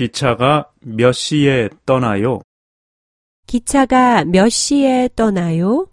기차가 몇 시에 떠나요? 기차가 몇 시에 떠나요?